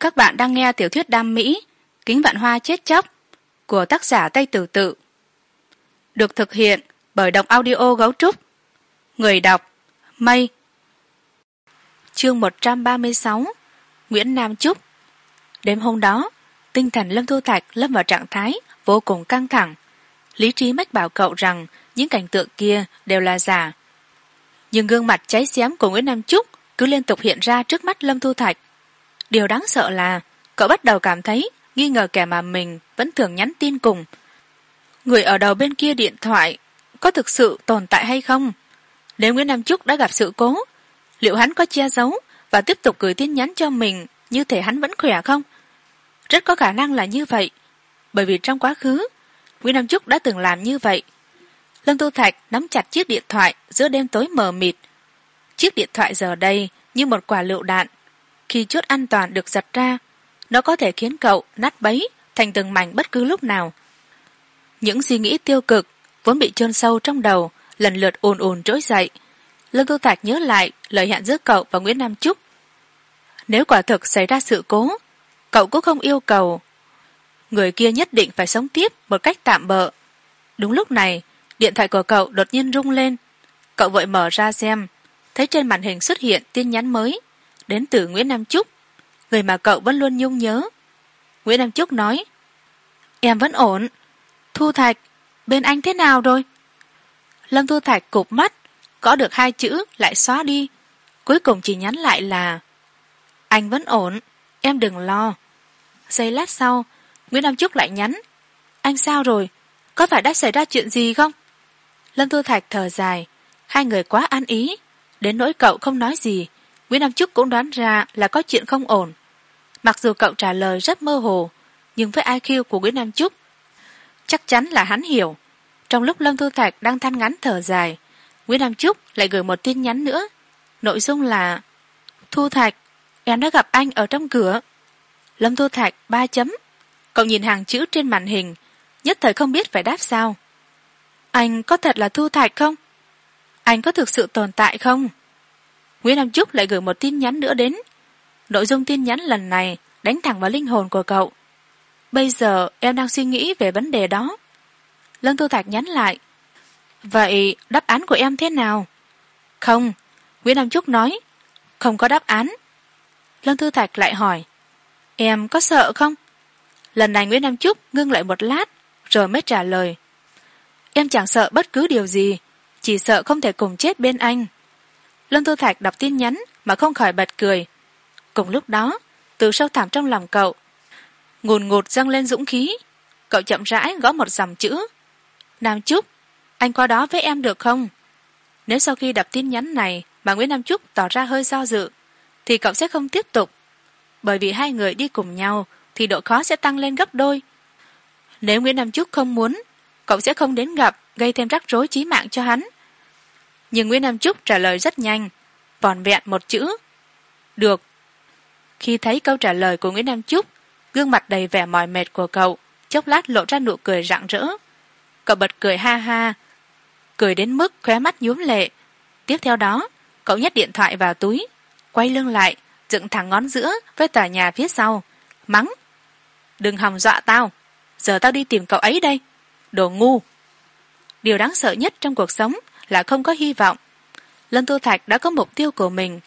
các bạn đang nghe tiểu thuyết đam mỹ, kính vạn hoa chết chóc, của tác giả tây tử tự. Được thực hiện bởi đọc audio gấu trúc. Người đọc mây chương một trăm ba mươi sáu, nguyễn nam trúc đêm hôm đó, tinh thần lâm thu thạch lâm vào trạng thái vô cùng căng thẳng. Lý trí mách bảo cậu rằng những cảnh tượng kia đều là giả. Nhưng gương mặt cháy xém của nguyễn nam trúc cứ liên tục hiện ra trước mắt lâm thu thạch điều đáng sợ là, cậu bắt đầu cảm thấy nghi ngờ kẻ mà mình vẫn thường nhắn tin cùng. Người ở đầu bên kia điện thoại có thực sự tồn tại hay không? Nếu nguyễn nam trúc đã gặp sự cố, liệu hắn có che giấu và tiếp tục gửi tin nhắn cho mình như thể hắn vẫn khỏe không? Rất có khả năng là như vậy, bởi vì trong quá khứ, nguyễn nam trúc đã từng làm như vậy. Lâm tu thạch nắm chặt chiếc điện thoại giữa đêm tối mờ mịt. Chiếc điện thoại giờ đây như một quả lựu đạn khi chốt an toàn được giật ra, nó có thể khiến cậu nát bấy thành từng mảnh bất cứ lúc nào. Những suy nghĩ tiêu cực vốn bị chôn sâu trong đầu lần lượt ồn ồn trỗi dậy. Lương Tô thạch nhớ lại lời hẹn giữa cậu và nguyễn nam trúc. Nếu quả thực xảy ra sự cố, cậu cũng không yêu cầu. Người kia nhất định phải sống tiếp một cách tạm bợ. Đúng lúc này, điện thoại của cậu đột nhiên rung lên. Cậu vội mở ra xem, thấy trên màn hình xuất hiện tin nhắn mới đến từ nguyễn nam trúc người mà cậu vẫn luôn nhung nhớ. Nguyễn nam trúc nói, em vẫn ổn. Thu thạch, bên anh thế nào rồi? Lâm thu thạch cụp mắt có được hai chữ lại xóa đi. Cuối cùng chỉ nhắn lại là, anh vẫn ổn, em đừng lo. Giây lát sau, nguyễn nam trúc lại nhắn, anh sao rồi? Có phải đã xảy ra chuyện gì không? Lâm thu thạch thở dài, hai người quá an ý, đến nỗi cậu không nói gì nguyễn nam chức cũng đoán ra là có chuyện không ổn. Mặc dù cậu trả lời rất mơ hồ, nhưng với iq của nguyễn nam chức chắc chắn là hắn hiểu. Trong lúc lâm thu thạch đang than ngắn thở dài nguyễn nam trúc lại gửi một tin nhắn nữa. Nội dung là, thu thạch, em đã gặp anh ở trong cửa. Lâm thu thạch ba chấm. Cậu nhìn hàng chữ trên màn hình, nhất thời không biết phải đáp sao. Anh có thật là thu thạch không? Anh có thực sự tồn tại không? Nguyễn nam trúc lại gửi một tin nhắn nữa đến. Nội dung tin nhắn lần này đánh thẳng vào linh hồn của cậu. Bây giờ em đang suy nghĩ về vấn đề đó. Lân tu thạch nhắn lại. Vậy đáp án của em thế nào? Không, nguyễn nam trúc nói, không có đáp án. Lân thư thạch lại hỏi, em có sợ không? Lần này nguyễn nam trúc ngưng lại một lát, rồi mới trả lời. Em chẳng sợ bất cứ điều gì, chỉ sợ không thể cùng chết bên anh lâm thu thạch đọc tin nhắn mà không khỏi bật cười. Cùng lúc đó, từ sâu thẳm trong lòng cậu, ngùn ngụt dâng lên dũng khí. Cậu chậm rãi gõ một dòng chữ. Nam trúc anh qua đó với em được không? Nếu sau khi đọc tin nhắn này mà nguyễn nam trúc tỏ ra hơi do dự, thì cậu sẽ không tiếp tục. Bởi vì hai người đi cùng nhau thì độ khó sẽ tăng lên gấp đôi. Nếu nguyễn nam trúc không muốn, cậu sẽ không đến gặp gây thêm rắc rối chí mạng cho hắn nhưng nguyễn nam trúc trả lời rất nhanh. Vòn vẹn một chữ. Được. Khi thấy câu trả lời của nguyễn nam trúc, gương mặt đầy vẻ mỏi mệt của cậu chốc lát lộ ra nụ cười rạng rỡ. Cậu bật cười ha ha, cười đến mức khóe mắt nhuốm lệ. Tiếp theo đó, cậu nhét điện thoại vào túi, quay lưng lại, dựng thẳng ngón giữa với tòa nhà phía sau. Mắng. Đừng hòng dọa tao. Giờ tao đi tìm cậu ấy đây. Đồ ngu. Điều đáng sợ nhất trong cuộc sống là không có hy vọng. Lân tu thạch đã có mục tiêu của mình.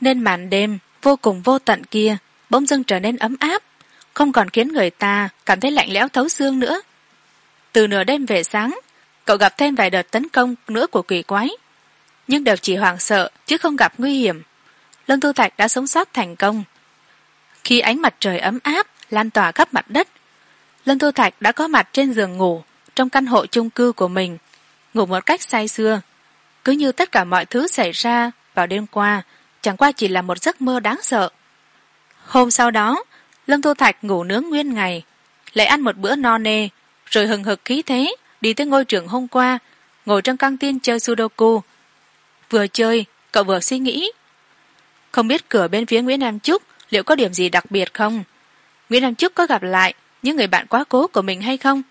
Nên màn đêm vô cùng vô tận kia bỗng dưng trở nên ấm áp, không còn khiến người ta cảm thấy lạnh lẽo thấu xương nữa. Từ nửa đêm về sáng, cậu gặp thêm vài đợt tấn công nữa của quỷ quái. Nhưng đều chỉ hoảng sợ chứ không gặp nguy hiểm. Lân tu thạch đã sống sót thành công. Khi ánh mặt trời ấm áp lan tỏa khắp mặt đất lân tu thạch đã có mặt trên giường ngủ trong căn hộ chung cư của mình ngủ một cách say sưa. Cứ như tất cả mọi thứ xảy ra vào đêm qua, chẳng qua chỉ là một giấc mơ đáng sợ. Hôm sau đó, lâm thu thạch ngủ nướng nguyên ngày, lại ăn một bữa no nê, rồi hừng hực khí thế đi tới ngôi trường hôm qua, ngồi trong căng tin chơi sudoku. Vừa chơi, cậu vừa suy nghĩ. Không biết cửa bên phía nguyễn nam trúc liệu có điểm gì đặc biệt không? Nguyễn nam trúc có gặp lại những người bạn quá cố của mình hay không?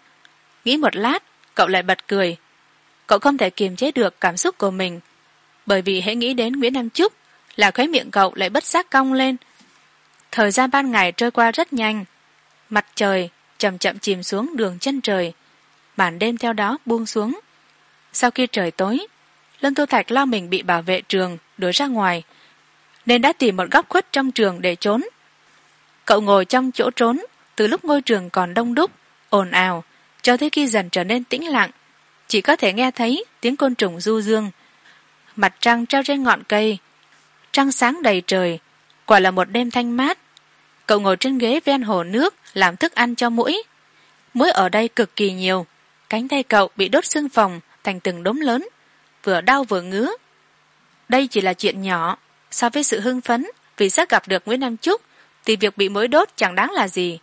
Nghĩ một lát, cậu lại bật cười cậu không thể kiềm chế được cảm xúc của mình. Bởi vì hễ nghĩ đến nguyễn nam trúc là khóe miệng cậu lại bất giác cong lên. Thời gian ban ngày trôi qua rất nhanh. Mặt trời chậm chậm chìm xuống đường chân trời. Màn đêm theo đó buông xuống. Sau khi trời tối, lân tu thạch lo mình bị bảo vệ trường đuổi ra ngoài, nên đã tìm một góc khuất trong trường để trốn. Cậu ngồi trong chỗ trốn từ lúc ngôi trường còn đông đúc, ồn ào, cho tới khi dần trở nên tĩnh lặng chỉ có thể nghe thấy tiếng côn trùng du dương. Mặt trăng treo trên ngọn cây. Trăng sáng đầy trời. Quả là một đêm thanh mát. Cậu ngồi trên ghế ven hồ nước làm thức ăn cho mũi. Mũi ở đây cực kỳ nhiều. Cánh tay cậu bị đốt xương phòng thành từng đốm lớn. Vừa đau vừa ngứa. Đây chỉ là chuyện nhỏ. So với sự hưng phấn vì sắp gặp được nguyễn nam trúc thì việc bị mũi đốt chẳng đáng là gì.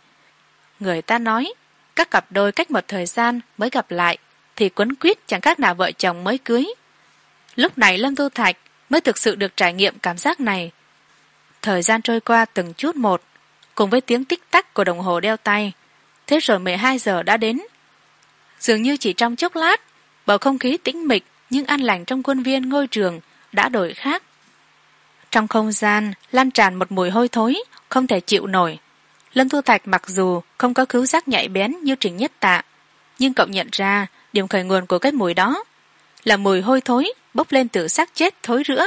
Người ta nói, các cặp đôi cách một thời gian mới gặp lại thì quấn quýt chẳng khác nào vợ chồng mới cưới. Lúc này lâm tu thạch mới thực sự được trải nghiệm cảm giác này. Thời gian trôi qua từng chút một, cùng với tiếng tích tắc của đồng hồ đeo tay, thế rồi mười hai giờ đã đến. Dường như chỉ trong chốc lát, bầu không khí tĩnh mịch nhưng an lành trong khuôn viên ngôi trường đã đổi khác. Trong không gian lan tràn một mùi hôi thối, không thể chịu nổi. Lâm thu thạch mặc dù không có cứu giác nhạy bén như trình nhất tạ, nhưng cậu nhận ra điểm khởi nguồn của cái mùi đó là mùi hôi thối bốc lên từ xác chết thối rữa.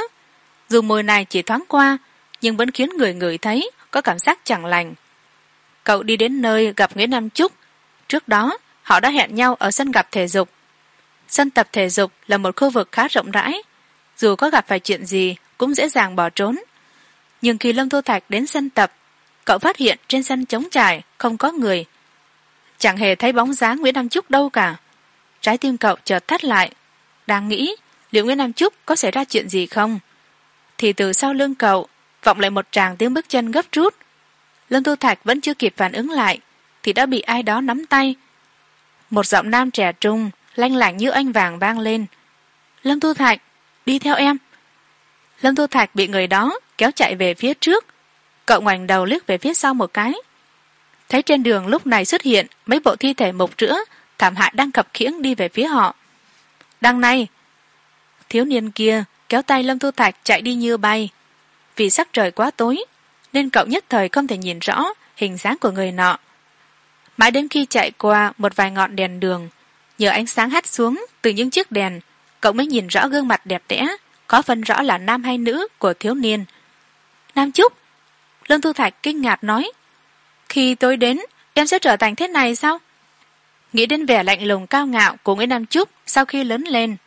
Dù mùi này chỉ thoáng qua, nhưng vẫn khiến người ngửi thấy có cảm giác chẳng lành. Cậu đi đến nơi gặp nguyễn nam trúc. Trước đó, họ đã hẹn nhau ở sân gặp thể dục. Sân tập thể dục là một khu vực khá rộng rãi. Dù có gặp phải chuyện gì, cũng dễ dàng bỏ trốn. Nhưng khi lâm thu thạch đến sân tập, cậu phát hiện trên sân trống trải không có người. Chẳng hề thấy bóng dáng nguyễn nam trúc đâu cả trái tim cậu chợt thắt lại, đang nghĩ liệu nguyễn nam trúc có xảy ra chuyện gì không. Thì từ sau lưng cậu, vọng lại một tràng tiếng bước chân gấp rút. Lâm tu thạch vẫn chưa kịp phản ứng lại, thì đã bị ai đó nắm tay. Một giọng nam trẻ trung, lanh lảnh như anh vàng vang lên. Lâm tu thạch, đi theo em. Lâm tu thạch bị người đó kéo chạy về phía trước. Cậu ngoảnh đầu liếc về phía sau một cái. Thấy trên đường lúc này xuất hiện mấy bộ thi thể mục rữa thảm hại đang khập khiễng đi về phía họ. Đằng này, thiếu niên kia kéo tay lâm thu thạch chạy đi như bay. Vì sắc trời quá tối, nên cậu nhất thời không thể nhìn rõ hình dáng của người nọ. Mãi đến khi chạy qua một vài ngọn đèn đường, nhờ ánh sáng hắt xuống từ những chiếc đèn, cậu mới nhìn rõ gương mặt đẹp đẽ, có phân rõ là nam hay nữ của thiếu niên. Nam trúc, Lâm thu thạch kinh ngạc nói, khi tôi đến, em sẽ trở thành thế này sao? Nghĩ đến vẻ lạnh lùng cao ngạo của nguyễn nam trúc sau khi lớn lên,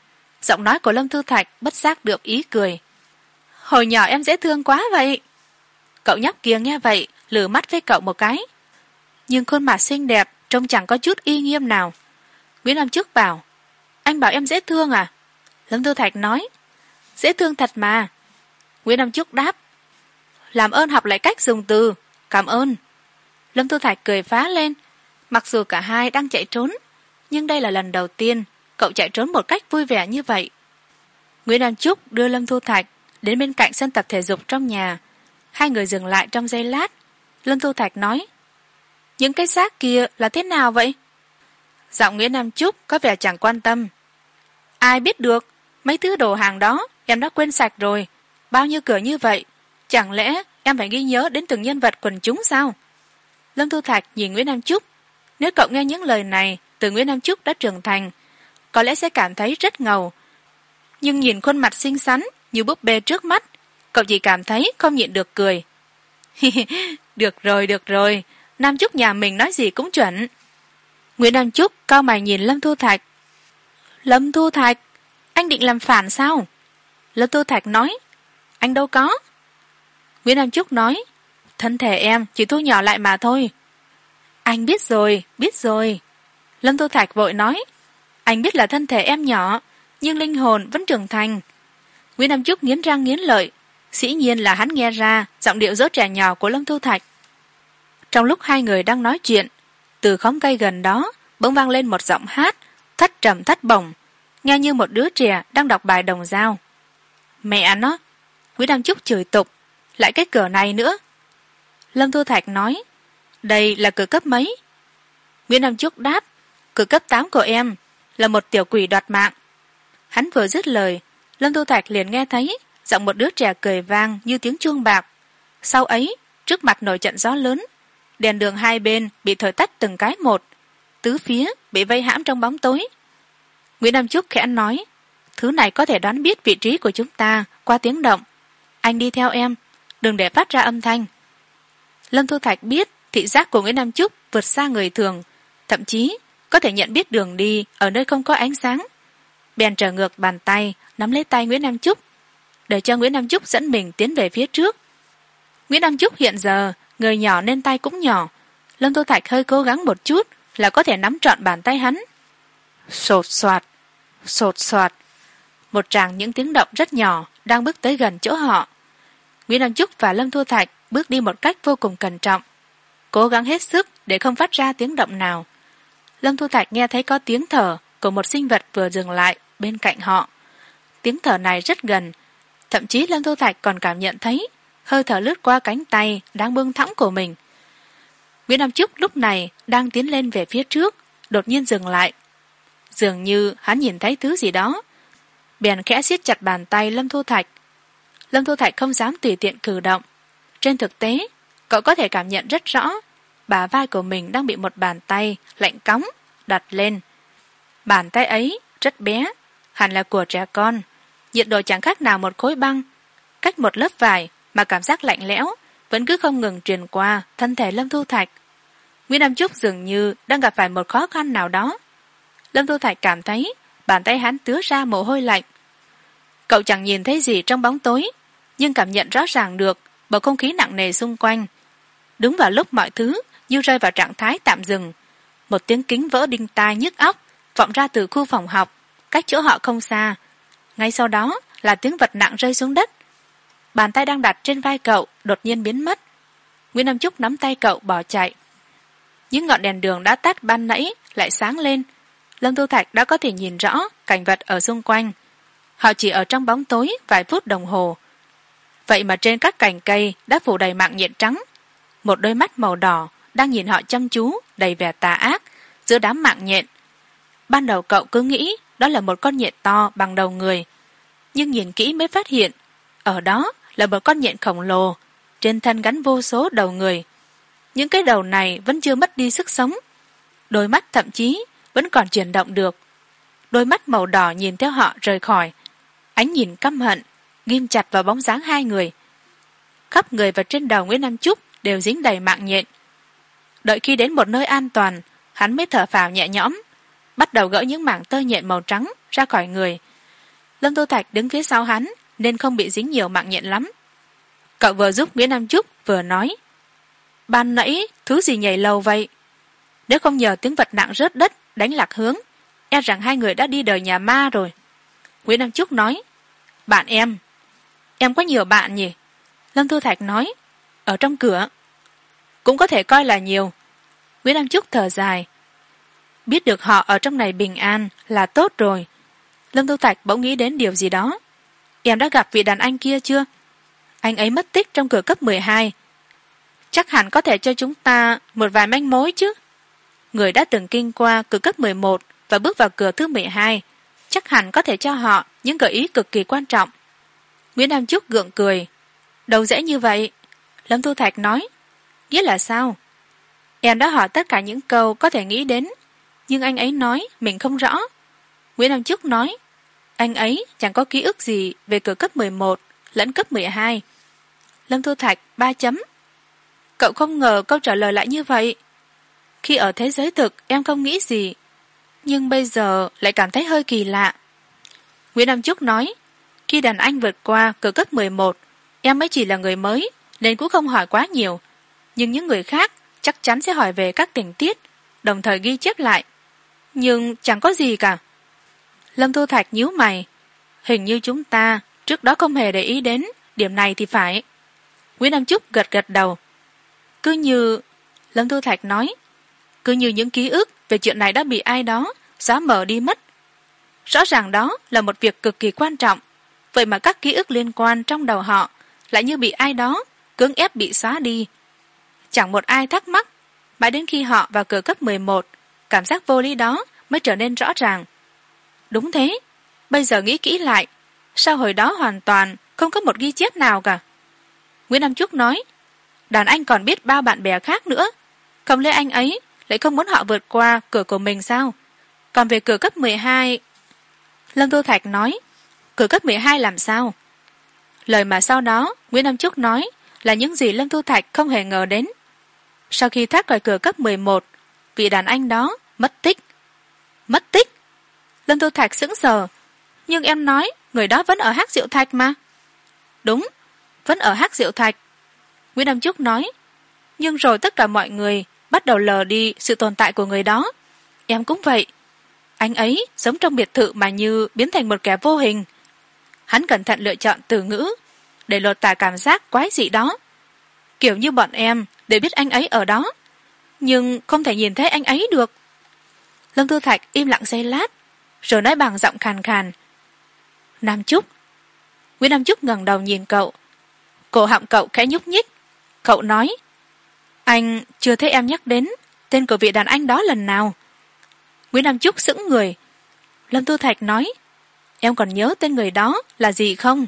giọng nói của lâm Thư thạch bất giác được ý cười. Hồi nhỏ em dễ thương quá vậy. Cậu nhóc kia nghe vậy lử mắt với cậu một cái. Nhưng khuôn mặt xinh đẹp trông chẳng có chút y nghiêm nào. Nguyễn nam trúc bảo, anh bảo em dễ thương à? Lâm Thư thạch nói, dễ thương thật mà. Nguyễn nam trúc đáp, làm ơn học lại cách dùng từ, cảm ơn. Lâm Thư thạch cười phá lên mặc dù cả hai đang chạy trốn, nhưng đây là lần đầu tiên cậu chạy trốn một cách vui vẻ như vậy. Nguyễn nam trúc đưa lâm thu thạch đến bên cạnh sân tập thể dục trong nhà. Hai người dừng lại trong giây lát. Lâm thu thạch nói, những cái xác kia là thế nào vậy? Giọng nguyễn nam trúc có vẻ chẳng quan tâm. Ai biết được, mấy thứ đồ hàng đó em đã quên sạch rồi. Bao nhiêu cửa như vậy, chẳng lẽ em phải ghi nhớ đến từng nhân vật quần chúng sao? Lâm thu thạch nhìn nguyễn nam trúc nếu cậu nghe những lời này, từ nguyễn nam trúc đã trưởng thành, có lẽ sẽ cảm thấy rất ngầu. Nhưng nhìn khuôn mặt xinh xắn như búp bê trước mắt, cậu chỉ cảm thấy không nhịn được cười. Được rồi được rồi, nam trúc nhà mình nói gì cũng chuẩn. Nguyễn nam trúc cao mày nhìn lâm thu thạch. Lâm thu thạch, anh định làm phản sao? Lâm thu thạch nói, anh đâu có. Nguyễn nam trúc nói, thân thể em chỉ thu nhỏ lại mà thôi anh biết rồi biết rồi. Lâm thu thạch vội nói, anh biết là thân thể em nhỏ, nhưng linh hồn vẫn trưởng thành. Nguyễn nam trúc nghiến răng nghiến lợi, dĩ nhiên là hắn nghe ra giọng điệu dỗ trẻ nhỏ của lâm thu thạch. Trong lúc hai người đang nói chuyện, từ khóm cây gần đó bỗng vang lên một giọng hát thất trầm thất bổng nghe như một đứa trẻ đang đọc bài đồng dao. Mẹ à nó, nguyễn nam trúc chửi tục, lại cái cửa này nữa. Lâm thu thạch nói đây là cửa cấp mấy? Nguyễn nam trúc đáp cửa cấp tám của em là một tiểu quỷ đoạt mạng. Hắn vừa dứt lời, lâm thu thạch liền nghe thấy giọng một đứa trẻ cười vang như tiếng chuông bạc. Sau ấy, trước mặt nổi trận gió lớn, đèn đường hai bên bị thổi tắt từng cái một, tứ phía bị vây hãm trong bóng tối. Nguyễn nam trúc khẽ nói, thứ này có thể đoán biết vị trí của chúng ta qua tiếng động. Anh đi theo em, đừng để phát ra âm thanh. Lâm thu thạch biết thị giác của nguyễn nam trúc vượt xa người thường, thậm chí có thể nhận biết đường đi ở nơi không có ánh sáng. Bèn trở ngược bàn tay, nắm lấy tay nguyễn nam trúc để cho nguyễn nam trúc dẫn mình tiến về phía trước. Nguyễn nam trúc hiện giờ, người nhỏ nên tay cũng nhỏ. Lâm tô thạch hơi cố gắng một chút là có thể nắm trọn bàn tay hắn. Sột soạt sột soạt. Một tràng những tiếng động rất nhỏ đang bước tới gần chỗ họ. Nguyễn nam trúc và lâm thu thạch bước đi một cách vô cùng cẩn trọng cố gắng hết sức để không phát ra tiếng động nào. Lâm thu thạch nghe thấy có tiếng thở của một sinh vật vừa dừng lại bên cạnh họ. Tiếng thở này rất gần, thậm chí lâm thu thạch còn cảm nhận thấy hơi thở lướt qua cánh tay đang bưng thõng của mình. Nguyễn nam trúc lúc này đang tiến lên về phía trước, đột nhiên dừng lại. Dường như hắn nhìn thấy thứ gì đó. Bèn khẽ siết chặt bàn tay lâm thu thạch. Lâm thu thạch không dám tùy tiện cử động. Trên thực tế cậu có thể cảm nhận rất rõ, bà vai của mình đang bị một bàn tay lạnh cóng đặt lên. Bàn tay ấy rất bé, hẳn là của trẻ con. Nhiệt độ chẳng khác nào một khối băng. Cách một lớp vải mà cảm giác lạnh lẽo vẫn cứ không ngừng truyền qua thân thể lâm thu thạch. Nguyễn nam trúc dường như đang gặp phải một khó khăn nào đó. Lâm thu thạch cảm thấy bàn tay hắn tứa ra mồ hôi lạnh. Cậu chẳng nhìn thấy gì trong bóng tối, nhưng cảm nhận rõ ràng được bầu không khí nặng nề xung quanh đúng vào lúc mọi thứ như rơi vào trạng thái tạm dừng. Một tiếng kính vỡ đinh tai nhức óc, vọng ra từ khu phòng học, cách chỗ họ không xa. Ngay sau đó là tiếng vật nặng rơi xuống đất. Bàn tay đang đặt trên vai cậu đột nhiên biến mất. Nguyễn nam trúc nắm tay cậu bỏ chạy. Những ngọn đèn đường đã tắt ban nãy lại sáng lên. Lâm thu thạch đã có thể nhìn rõ cảnh vật ở xung quanh. Họ chỉ ở trong bóng tối vài phút đồng hồ. Vậy mà trên các cành cây đã phủ đầy mạng nhện trắng một đôi mắt màu đỏ đang nhìn họ chăm chú, đầy vẻ tà ác, giữa đám mạng nhện. Ban đầu cậu cứ nghĩ đó là một con nhện to bằng đầu người, nhưng nhìn kỹ mới phát hiện, ở đó là một con nhện khổng lồ, trên thân gắn vô số đầu người. Những cái đầu này vẫn chưa mất đi sức sống, đôi mắt thậm chí vẫn còn chuyển động được. Đôi mắt màu đỏ nhìn theo họ rời khỏi, ánh nhìn căm hận, ghim chặt vào bóng dáng hai người. Khắp người và trên đầu nguyễn nam trúc đều dính đầy mạng nhện. Đợi khi đến một nơi an toàn, hắn mới thở phào nhẹ nhõm, bắt đầu gỡ những mảng tơ nhện màu trắng ra khỏi người. Lâm tô thạch đứng phía sau hắn nên không bị dính nhiều mạng nhện lắm. Cậu vừa giúp nguyễn nam trúc vừa nói, ban nãy thứ gì nhảy lâu vậy? Nếu không nhờ tiếng vật nặng rớt đất đánh lạc hướng e rằng hai người đã đi đời nhà ma rồi. Nguyễn nam trúc nói, bạn em em có nhiều bạn nhỉ? Lâm Tư thạch nói ở trong cửa. Cũng có thể coi là nhiều. Nguyễn Đăng trúc thở dài. Biết được họ ở trong này bình an là tốt rồi. Lâm Tô thạch bỗng nghĩ đến điều gì đó. Em đã gặp vị đàn anh kia chưa? Anh ấy mất tích trong cửa cấp mười hai. Chắc hẳn có thể cho chúng ta một vài manh mối chứ? Người đã từng kinh qua cửa cấp mười một và bước vào cửa thứ mười hai. Chắc hẳn có thể cho họ những gợi ý cực kỳ quan trọng. Nguyễn nam trúc gượng cười. Đâu dễ như vậy lâm thu thạch nói, nghĩa là sao? Em đã hỏi tất cả những câu có thể nghĩ đến, nhưng anh ấy nói mình không rõ. Nguyễn nam chức nói, anh ấy chẳng có ký ức gì về cửa cấp mười một lẫn cấp mười hai. Lâm thu thạch ba chấm, cậu không ngờ câu trả lời lại như vậy. Khi ở thế giới thực, em không nghĩ gì, nhưng bây giờ lại cảm thấy hơi kỳ lạ. Nguyễn nam trúc nói, khi đàn anh vượt qua cửa cấp mười một, em mới chỉ là người mới nên cũng không hỏi quá nhiều. Nhưng những người khác chắc chắn sẽ hỏi về các tình tiết, đồng thời ghi chép lại. Nhưng chẳng có gì cả. Lâm thu thạch nhíu mày. Hình như chúng ta trước đó không hề để ý đến, điểm này thì phải. Nguyễn nam trúc gật gật đầu. Cứ như, lâm thu thạch nói, cứ như những ký ức về chuyện này đã bị ai đó xóa mờ đi mất. Rõ ràng đó là một việc cực kỳ quan trọng. Vậy mà các ký ức liên quan trong đầu họ lại như bị ai đó cưỡng ép bị xóa đi. Chẳng một ai thắc mắc, mãi đến khi họ vào cửa cấp mười một, cảm giác vô lý đó mới trở nên rõ ràng. Đúng thế, bây giờ nghĩ kỹ lại, sao hồi đó hoàn toàn không có một ghi chép nào cả? Nguyễn nam trúc nói, đàn anh còn biết bao bạn bè khác nữa, không lẽ anh ấy lại không muốn họ vượt qua cửa của mình sao? Còn về cửa cấp mười hai, lâm tô thạch nói, cửa cấp mười hai làm sao? Lời mà sau đó nguyễn nam trúc nói là những gì lâm thu thạch không hề ngờ đến. Sau khi thoát khỏi cửa cấp mười một, vị đàn anh đó mất tích. Mất tích? Lâm thu thạch sững sờ. Nhưng em nói, người đó vẫn ở hát diệu thạch mà. Đúng, vẫn ở hát diệu thạch. Nguyễn nam trúc nói, nhưng rồi tất cả mọi người bắt đầu lờ đi sự tồn tại của người đó. Em cũng vậy. Anh ấy sống trong biệt thự mà như biến thành một kẻ vô hình. Hắn cẩn thận lựa chọn từ ngữ để lột tả cảm giác quái dị đó. Kiểu như bọn em, để biết anh ấy ở đó. Nhưng không thể nhìn thấy anh ấy được. Lâm tư thạch im lặng giây lát, rồi nói bằng giọng khàn khàn. Nam trúc. Nguyễn nam trúc ngẩng đầu nhìn cậu. Cổ họng cậu khẽ nhúc nhích. Cậu nói, anh chưa thấy em nhắc đến tên của vị đàn anh đó lần nào. Nguyễn nam trúc sững người. Lâm Tư thạch nói, em còn nhớ tên người đó là gì không?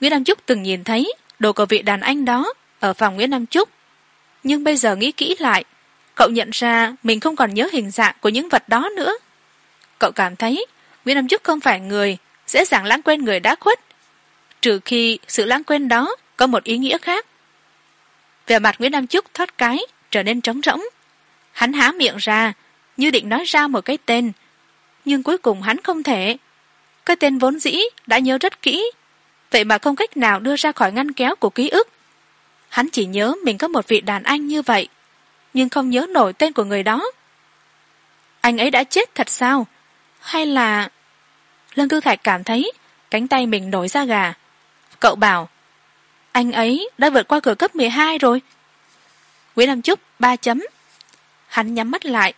Nguyễn nam trúc từng nhìn thấy đồ của vị đàn anh đó ở phòng nguyễn nam trúc. Nhưng bây giờ nghĩ kỹ lại, cậu nhận ra mình không còn nhớ hình dạng của những vật đó nữa. Cậu cảm thấy nguyễn nam trúc không phải người dễ dàng lãng quên người đã khuất, trừ khi sự lãng quên đó có một ý nghĩa khác. Vẻ mặt nguyễn nam trúc thoát cái trở nên trống rỗng. Hắn há miệng ra, như định nói ra một cái tên, nhưng cuối cùng hắn không thể. Cái tên vốn dĩ đã nhớ rất kỹ vậy mà không cách nào đưa ra khỏi ngăn kéo của ký ức. Hắn chỉ nhớ mình có một vị đàn anh như vậy, nhưng không nhớ nổi tên của người đó. Anh ấy đã chết thật sao? Hay là lâm tư thạch cảm thấy cánh tay mình nổi ra gà. Cậu bảo, anh ấy đã vượt qua cửa cấp mười hai rồi. Nguyễn nam trúc ba chấm. Hắn nhắm mắt lại,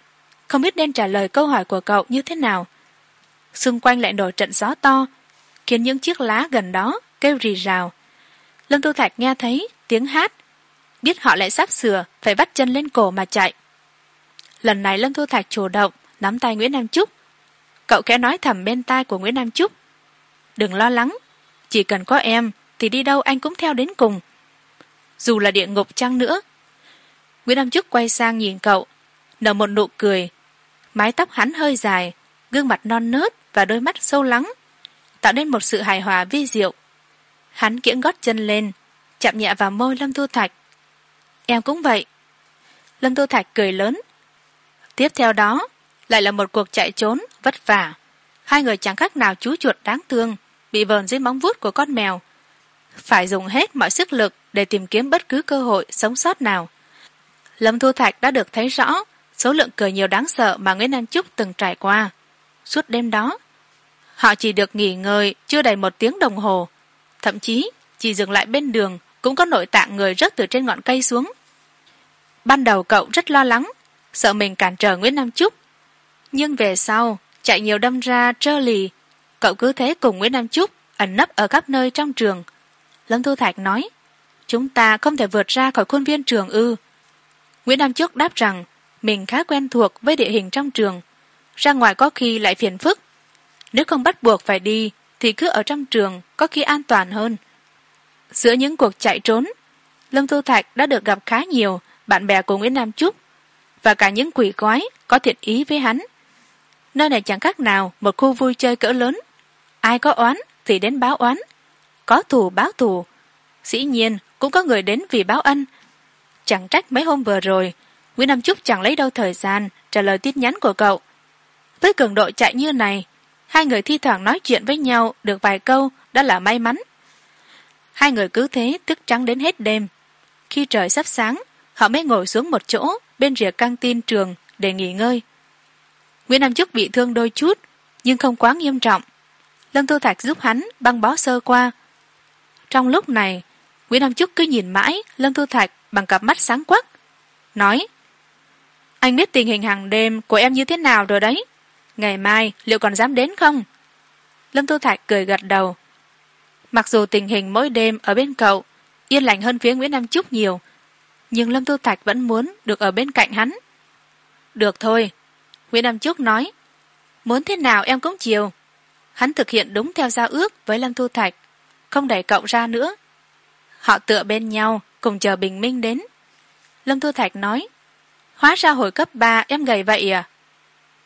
không biết nên trả lời câu hỏi của cậu như thế nào. Xung quanh lại nổi trận gió to, khiến những chiếc lá gần đó kêu rì rào. Lâm tu thạch nghe thấy tiếng hát, biết họ lại sắp sửa, phải vắt chân lên cổ mà chạy. Lần này lâm thu thạch chủ động nắm tay nguyễn nam trúc. Cậu kẽ nói thầm bên tai của nguyễn nam trúc. Đừng lo lắng, chỉ cần có em thì đi đâu anh cũng theo đến cùng. Dù là địa ngục chăng nữa, nguyễn nam trúc quay sang nhìn cậu, nở một nụ cười. Mái tóc hắn hơi dài, gương mặt non nớt và đôi mắt sâu lắng, tạo nên một sự hài hòa vi diệu hắn kiễng gót chân lên, chạm nhẹ vào môi lâm thu thạch. Em cũng vậy. Lâm thu thạch cười lớn. Tiếp theo đó, lại là một cuộc chạy trốn vất vả. Hai người chẳng khác nào chú chuột đáng thương, bị vờn dưới móng vuốt của con mèo. Phải dùng hết mọi sức lực để tìm kiếm bất cứ cơ hội sống sót nào. Lâm thu thạch đã được thấy rõ số lượng cười nhiều đáng sợ mà nguyễn Anh trúc từng trải qua. Suốt đêm đó, họ chỉ được nghỉ ngơi chưa đầy một tiếng đồng hồ thậm chí, chỉ dừng lại bên đường, cũng có nội tạng người rớt từ trên ngọn cây xuống. Ban đầu cậu rất lo lắng, sợ mình cản trở nguyễn nam trúc nhưng về sau, chạy nhiều đâm ra trơ lì, cậu cứ thế cùng nguyễn nam trúc ẩn nấp ở khắp nơi trong trường. Lâm thu thạch nói, chúng ta không thể vượt ra khỏi khuôn viên trường ư. Nguyễn nam trúc đáp rằng, mình khá quen thuộc với địa hình trong trường, ra ngoài có khi lại phiền phức. Nếu không bắt buộc phải đi thì cứ ở trong trường có khi an toàn hơn. Giữa những cuộc chạy trốn, lâm thu thạch đã được gặp khá nhiều bạn bè của nguyễn nam trúc và cả những quỷ quái có thiện ý với hắn. Nơi này chẳng khác nào một khu vui chơi cỡ lớn. Ai có oán thì đến báo oán. Có thù báo thù. Dĩ nhiên, cũng có người đến vì báo ân. Chẳng trách mấy hôm vừa rồi, nguyễn nam trúc chẳng lấy đâu thời gian trả lời tin nhắn của cậu. Với cường độ chạy như này hai người thi thoảng nói chuyện với nhau được vài câu đã là may mắn. Hai người cứ thế thức trắng đến hết đêm. Khi trời sắp sáng, họ mới ngồi xuống một chỗ bên rìa căng tin trường để nghỉ ngơi. Nguyễn nam trúc bị thương đôi chút, nhưng không quá nghiêm trọng. Lâm tô thạch giúp hắn băng bó sơ qua. Trong lúc này, nguyễn nam trúc cứ nhìn mãi lâm tô thạch bằng cặp mắt sáng quắc, nói, anh biết tình hình hàng đêm của em như thế nào rồi đấy? Ngày mai, liệu còn dám đến không? Lâm Tư thạch cười gật đầu. Mặc dù tình hình mỗi đêm ở bên cậu yên lành hơn phía nguyễn nam trúc nhiều, nhưng lâm Tư thạch vẫn muốn được ở bên cạnh hắn. Được thôi, nguyễn nam trúc nói. Muốn thế nào em cũng chiều. Hắn thực hiện đúng theo giao ước với lâm Tư thạch, không đẩy cậu ra nữa. Họ tựa bên nhau, cùng chờ bình minh đến. Lâm Tư thạch nói. Hóa ra hồi cấp ba em gầy vậy à?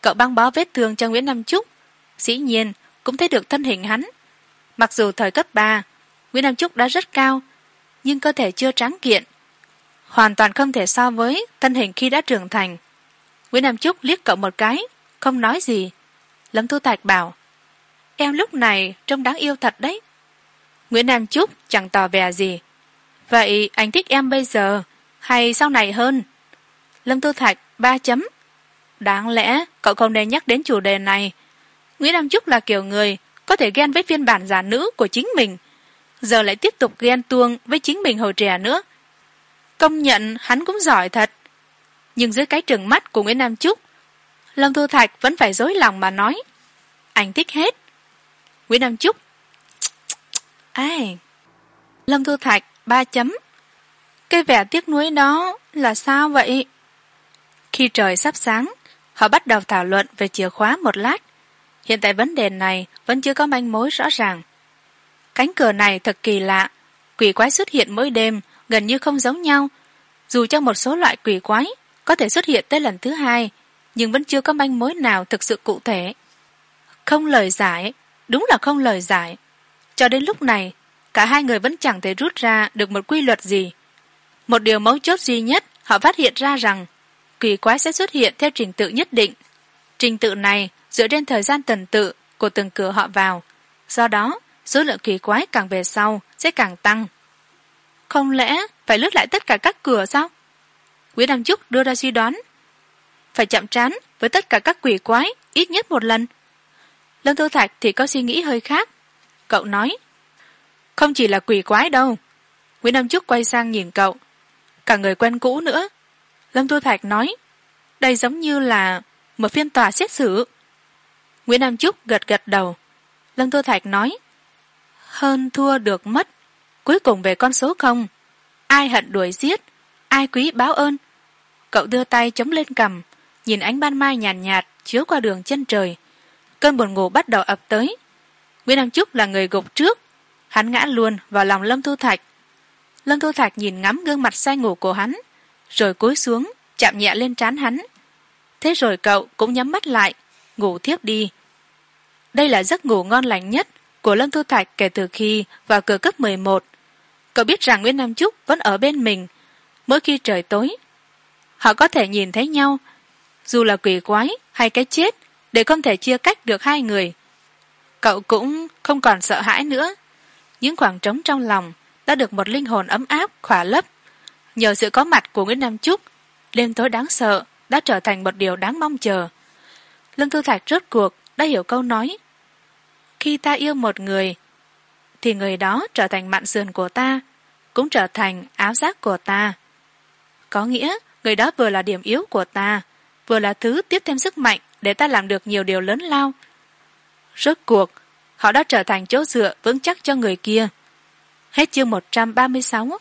Cậu băng bó vết thương cho nguyễn nam trúc dĩ nhiên, cũng thấy được thân hình hắn. Mặc dù thời cấp ba, nguyễn nam trúc đã rất cao, nhưng cơ thể chưa tráng kiện. Hoàn toàn không thể so với thân hình khi đã trưởng thành. Nguyễn nam trúc liếc cậu một cái, không nói gì. Lâm thu thạch bảo, em lúc này trông đáng yêu thật đấy. Nguyễn nam trúc chẳng tỏ vẻ gì. Vậy anh thích em bây giờ hay sau này hơn? Lâm thu thạch ba chấm đáng lẽ, cậu không nên nhắc đến chủ đề này. Nguyễn nam trúc là kiểu người có thể ghen với phiên bản giả nữ của chính mình. Giờ lại tiếp tục ghen tuông với chính mình hồi trẻ nữa. Công nhận hắn cũng giỏi thật. Nhưng dưới cái trừng mắt của nguyễn nam trúc, lâm thu thạch vẫn phải dối lòng mà nói, anh thích hết. Nguyễn nam trúc ai? Lâm thu thạch, ba chấm. Cái vẻ tiếc nuối đó là sao vậy? Khi trời sắp sáng họ bắt đầu thảo luận về chìa khóa một lát. Hiện tại vấn đề này vẫn chưa có manh mối rõ ràng. Cánh cửa này thật kỳ lạ. Quỷ quái xuất hiện mỗi đêm, gần như không giống nhau. Dù cho một số loại quỷ quái có thể xuất hiện tới lần thứ hai, nhưng vẫn chưa có manh mối nào thực sự cụ thể. Không lời giải. Đúng là không lời giải. Cho đến lúc này, cả hai người vẫn chẳng thể rút ra được một quy luật gì. Một điều mấu chốt duy nhất họ phát hiện ra rằng kỳ quái sẽ xuất hiện theo trình tự nhất định. Trình tự này dựa trên thời gian tuần tự của từng cửa họ vào. Do đó, số lượng kỳ quái càng về sau sẽ càng tăng. Không lẽ phải lướt lại tất cả các cửa sao? Quý đăng trúc đưa ra suy đoán. Phải chạm trán với tất cả các quỷ quái ít nhất một lần. Lâm thu thạch thì có suy nghĩ hơi khác. Cậu nói, không chỉ là quỷ quái đâu. Nguyễn nam trúc quay sang nhìn cậu. Cả người quen cũ nữa lâm tu thạch nói đây giống như là một phiên tòa xét xử. Nguyễn nam trúc gật gật đầu. Lâm tu thạch nói hơn thua được mất cuối cùng về con số không? Ai hận đuổi giết ai quý báo ơn? Cậu đưa tay chống lên cằm nhìn ánh ban mai nhàn nhạt, nhạt chiếu qua đường chân trời. Cơn buồn ngủ bắt đầu ập tới. Nguyễn nam trúc là người gục trước. Hắn ngã luôn vào lòng lâm thu thạch. Lâm thu thạch nhìn ngắm gương mặt say ngủ của hắn rồi cúi xuống, chạm nhẹ lên trán hắn. Thế rồi cậu cũng nhắm mắt lại, ngủ thiếp đi. Đây là giấc ngủ ngon lành nhất của lâm thu thạch kể từ khi vào cửa cấp mười một. Cậu biết rằng nguyễn nam trúc vẫn ở bên mình, mỗi khi trời tối, họ có thể nhìn thấy nhau, dù là quỷ quái hay cái chết để không thể chia cách được hai người. Cậu cũng không còn sợ hãi nữa. Những khoảng trống trong lòng đã được một linh hồn ấm áp, khỏa lấp nhờ sự có mặt của nguyễn nam trúc đêm tối đáng sợ đã trở thành một điều đáng mong chờ. Lương thư thạch rốt cuộc đã hiểu câu nói, khi ta yêu một người, thì người đó trở thành mạn sườn của ta, cũng trở thành áo giác của ta. Có nghĩa, người đó vừa là điểm yếu của ta, vừa là thứ tiếp thêm sức mạnh để ta làm được nhiều điều lớn lao. Rốt cuộc, họ đã trở thành chỗ dựa vững chắc cho người kia. Hết chương một trăm ba mươi sáu.